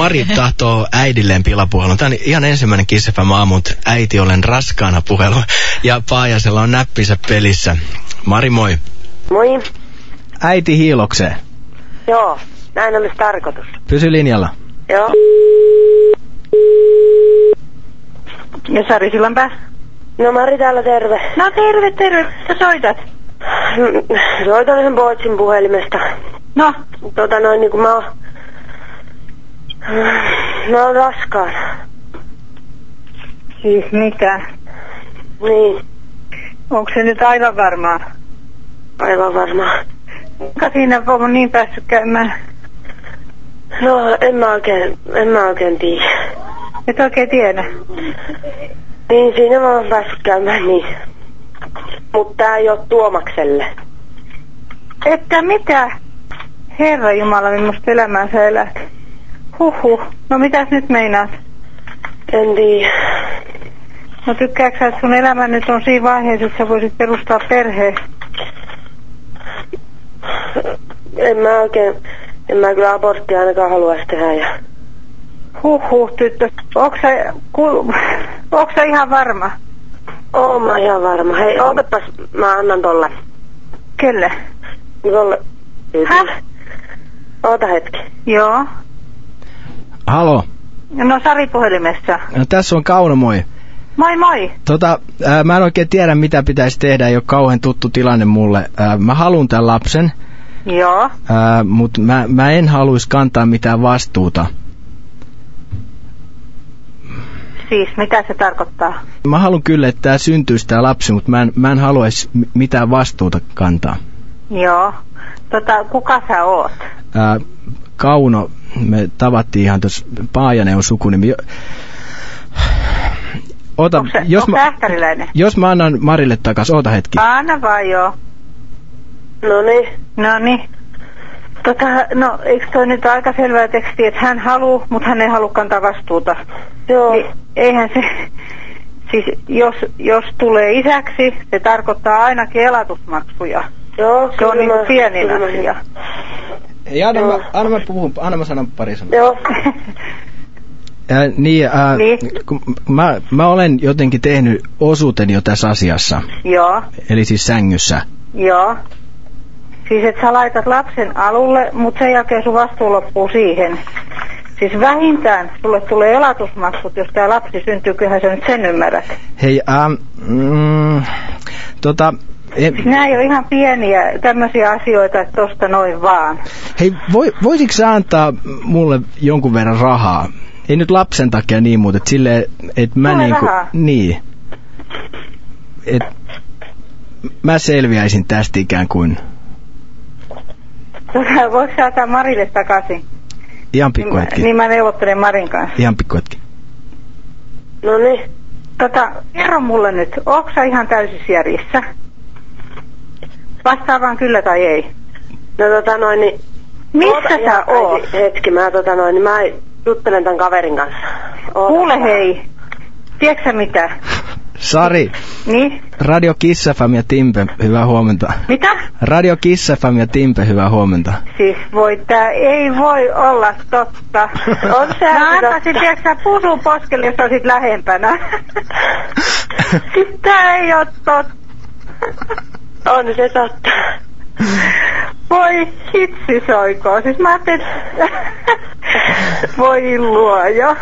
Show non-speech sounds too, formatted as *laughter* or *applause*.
Mari *laughs* tahtoo äidilleen pilapuhelun. Tämä on ihan ensimmäinen kissefä aamut. Äiti olen raskaana puhelu. Ja Paajasella on näppinsä pelissä. Mari moi. Moi. Äiti hiilokseen. Joo, näin olisi tarkoitus. Pysy linjalla. Joo. Ja Sari Sillanpää. No Mari täällä terve. No terve, terve. Sä soitat. Mm, Soitan sen Bootsin puhelimesta. No, Tota noin niinku mä oon... Mä oon raskaana. siis mitä? Niin, Onko se nyt aivan varmaa? aivan varmaan. Kuinka siinä on niin päässyt käymään? No, en mä oikein, en mä oikein tiedä. Et oikein tiedä. Niin, siinä mä oon päässyt käymään niin. Mut tää ei oo Tuomakselle. Että mitä? Herra Jumala, millaista elämää sä elät? Huhhuh. No mitäs nyt meinaat? En tiedä. No tykkääksä, sä, että sun elämä nyt on siinä vaiheessa, että sä voisit perustaa perheen? En mä oikein, en mä kyllä aborttia ainakaan haluaisi tehdä ja... Huhhuh, tyttö. Onko sä, ku, *laughs* onko sä ihan varma? Oon mä ihan varma. Hei, ootapas, mä annan tolle. Kelle? Tolle. Häh? Oota hetki. Joo. Halo. No Sari puhelimessa. No, tässä on Kauno moi. Moi moi. Tota, ää, mä en oikein tiedä mitä pitäisi tehdä, ei ole kauhean tuttu tilanne mulle. Ää, mä haluan tämän lapsen, Joo. ää, mutta mä, mä en haluaisi kantaa mitään vastuuta. Siis, mitä se tarkoittaa? Mä haluan kyllä, että tämä syntyisi tämä lapsi, mutta mä en, mä en haluaisi mi- mitään vastuuta kantaa. Joo. Tota, kuka sä oot? Ää, Kauno, me tavattiin ihan tuossa, Paajanen on sukunimi. Jo- Ota, Onko se, jos, onko mä, jos mä annan Marille takas, oota hetki. Anna vaan joo. No niin. No niin. Tota, no, eikö toi nyt aika selvää tekstiä, että hän haluu, mutta hän ei halua kantaa vastuuta. Joo. Niin, eihän se, siis jos, jos tulee isäksi, se tarkoittaa ainakin elatusmaksuja. Joo, Se on kyllä niin pienin kyllä mä- asia. Ei, anna, mä, anna mä puhun, anna mä sanon pari sanaa. Joo. Ää, niin, ää, Niin. kun mä, mä olen jotenkin tehnyt osuuteni jo tässä asiassa, joo, eli siis sängyssä. joo. Siis että sä laitat lapsen alulle, mutta sen jälkeen sun vastuu loppuu siihen. Siis vähintään sulle tulee elatusmaksut, jos tämä lapsi syntyy, kyllähän sä nyt sen ymmärrät. Hei, ähm, mm, tota, en, Nämä ei ole ihan pieniä tämmöisiä asioita, että tosta noin vaan. hei, voi, voisitko sä antaa mulle jonkun verran rahaa? Ei nyt lapsen takia niin, mutta et silleen, että mä niinku, rahaa? niin, et mä selviäisin tästä ikään kuin Tota, voiko sä antaa Marille takaisin? ihan Niin, pikku mä- hetki, niin mä neuvottelen Marin kanssa. ihan pikku hetki. No niin. Tota, kerro mulle nyt, onko sä ihan täysissä järjissä? Vastaa vaan kyllä tai ei. No tota noin, niin... Missä Oota sä oot? hetki- Hetki, mä tota noin, niin mä juttelen tämän kaverin kanssa. Oota Kuule vähän. hei, tiedätkö mitä? Sari, Niin? Radio Kiss FM ja Timpe, hyvää huomenta. Mitä? Radio Kiss FM ja Timpe, hyvää huomenta. Siis voi tää ei voi olla totta. *laughs* On se Mä totta. antaisin, tiedätkö sä, pusun poskelle, jos olisit lähempänä. siis *laughs* tää ei oo totta. *laughs* On se totta. Voi hitsi soikoo. Siis mä ajattelin, *laughs* voi luoja.